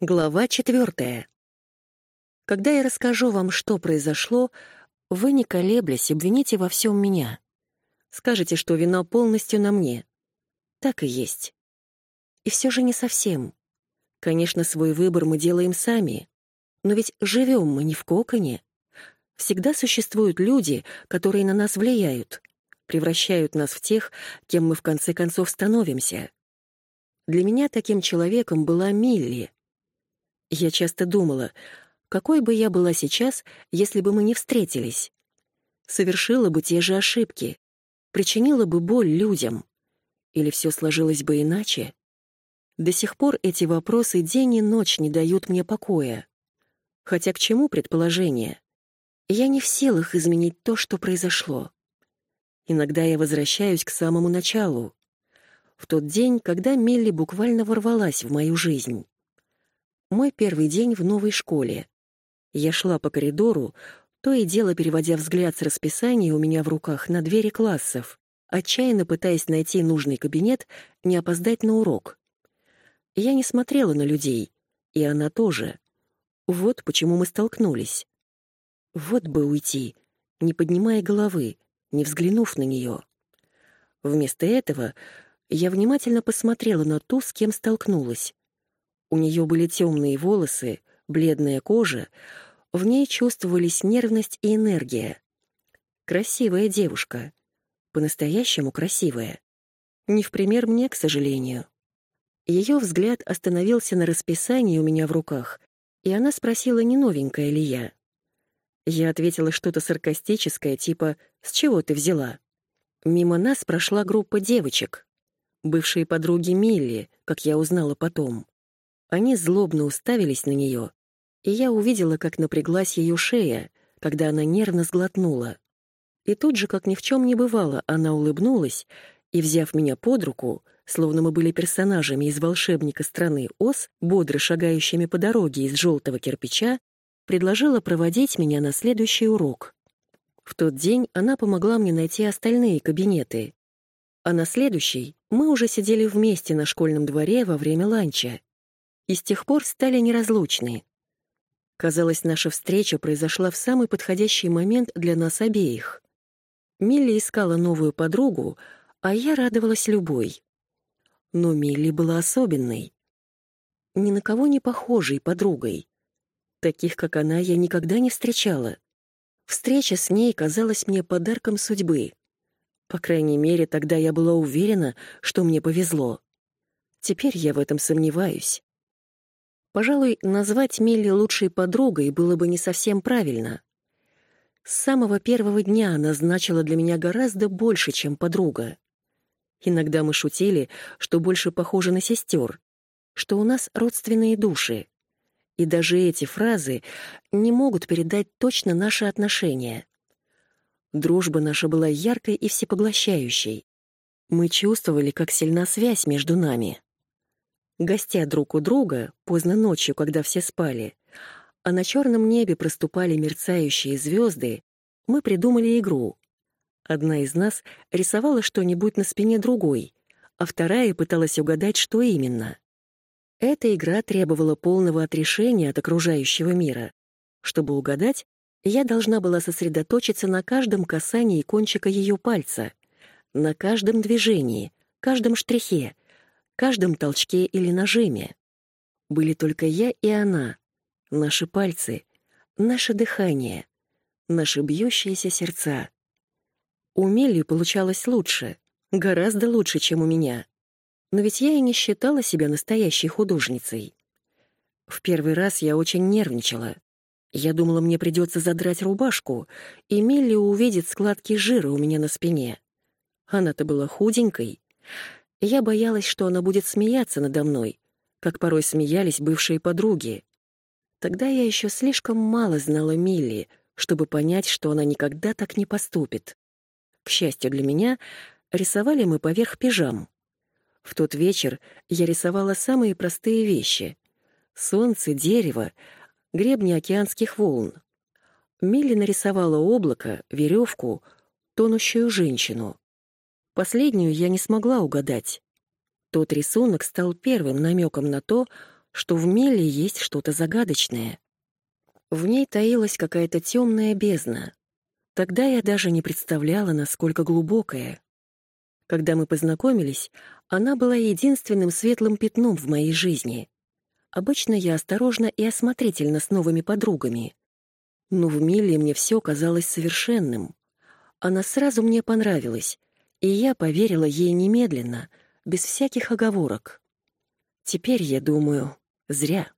Глава четвертая. Когда я расскажу вам, что произошло, вы, не колеблясь, обвините во всем меня. Скажете, что вина полностью на мне. Так и есть. И все же не совсем. Конечно, свой выбор мы делаем сами. Но ведь живем мы не в коконе. Всегда существуют люди, которые на нас влияют, превращают нас в тех, кем мы в конце концов становимся. Для меня таким человеком была Милли — я часто думала, какой бы я была сейчас, если бы мы не встретились. Совершила бы те же ошибки, причинила бы боль людям. Или все сложилось бы иначе? До сих пор эти вопросы день и ночь не дают мне покоя. Хотя к чему предположение? Я не в силах изменить то, что произошло. Иногда я возвращаюсь к самому началу. В тот день, когда Милли буквально ворвалась в мою жизнь. Мой первый день в новой школе. Я шла по коридору, то и дело переводя взгляд с расписания у меня в руках на двери классов, отчаянно пытаясь найти нужный кабинет, не опоздать на урок. Я не смотрела на людей, и она тоже. Вот почему мы столкнулись. Вот бы уйти, не поднимая головы, не взглянув на нее. Вместо этого я внимательно посмотрела на ту, с кем столкнулась. У нее были темные волосы, бледная кожа, в ней чувствовались нервность и энергия. Красивая девушка. По-настоящему красивая. Не в пример мне, к сожалению. Ее взгляд остановился на расписании у меня в руках, и она спросила, не новенькая ли я. Я ответила что-то саркастическое, типа «С чего ты взяла?». Мимо нас прошла группа девочек, бывшие подруги Милли, как я узнала потом. Они злобно уставились на нее, и я увидела, как напряглась ее шея, когда она нервно сглотнула. И тут же, как ни в чем не бывало, она улыбнулась и, взяв меня под руку, словно мы были персонажами из волшебника страны Оз, бодро шагающими по дороге из желтого кирпича, предложила проводить меня на следующий урок. В тот день она помогла мне найти остальные кабинеты. А на следующий мы уже сидели вместе на школьном дворе во время ланча и с тех пор стали неразлучны. Казалось, наша встреча произошла в самый подходящий момент для нас обеих. Милли искала новую подругу, а я радовалась любой. Но Милли была особенной. Ни на кого не похожей подругой. Таких, как она, я никогда не встречала. Встреча с ней казалась мне подарком судьбы. По крайней мере, тогда я была уверена, что мне повезло. Теперь я в этом сомневаюсь. Пожалуй, назвать Милли лучшей подругой было бы не совсем правильно. С самого первого дня она значила для меня гораздо больше, чем подруга. Иногда мы шутили, что больше похожи на сестер, что у нас родственные души. И даже эти фразы не могут передать точно наши отношения. Дружба наша была яркой и всепоглощающей. Мы чувствовали, как сильна связь между нами. Гостя друг у друга, поздно ночью, когда все спали, а на черном небе проступали мерцающие звезды, мы придумали игру. Одна из нас рисовала что-нибудь на спине другой, а вторая пыталась угадать, что именно. Эта игра требовала полного отрешения от окружающего мира. Чтобы угадать, я должна была сосредоточиться на каждом касании кончика ее пальца, на каждом движении, каждом штрихе, каждом толчке или нажиме. Были только я и она, наши пальцы, наше дыхание, наши бьющиеся сердца. У Мелли получалось лучше, гораздо лучше, чем у меня. Но ведь я и не считала себя настоящей художницей. В первый раз я очень нервничала. Я думала, мне придется задрать рубашку, и Мелли увидит складки жира у меня на спине. Она-то была худенькой. Я боялась, что она будет смеяться надо мной, как порой смеялись бывшие подруги. Тогда я еще слишком мало знала Милли, чтобы понять, что она никогда так не поступит. К счастью для меня, рисовали мы поверх пижам. В тот вечер я рисовала самые простые вещи — солнце, дерево, гребни океанских волн. Милли нарисовала облако, веревку, тонущую женщину. Последнюю я не смогла угадать. Тот рисунок стал первым намеком на то, что в Милле есть что-то загадочное. В ней таилась какая-то темная бездна. Тогда я даже не представляла, насколько глубокая. Когда мы познакомились, она была единственным светлым пятном в моей жизни. Обычно я осторожна и осмотрительна с новыми подругами. Но в Милле мне все казалось совершенным. Она сразу мне понравилась, и я поверила ей немедленно, без всяких оговорок. Теперь я думаю, зря.